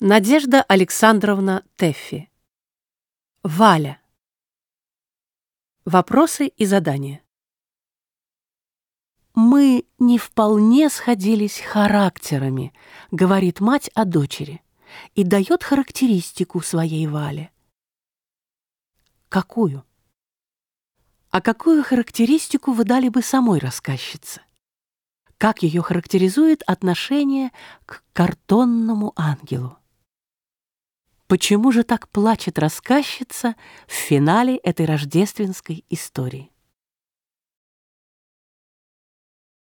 Надежда Александровна Теффи. Валя. Вопросы и задания. «Мы не вполне сходились характерами», — говорит мать о дочери, и дает характеристику своей Вале. Какую? А какую характеристику вы дали бы самой рассказчице? Как ее характеризует отношение к картонному ангелу? Почему же так плачет рассказчица в финале этой рождественской истории?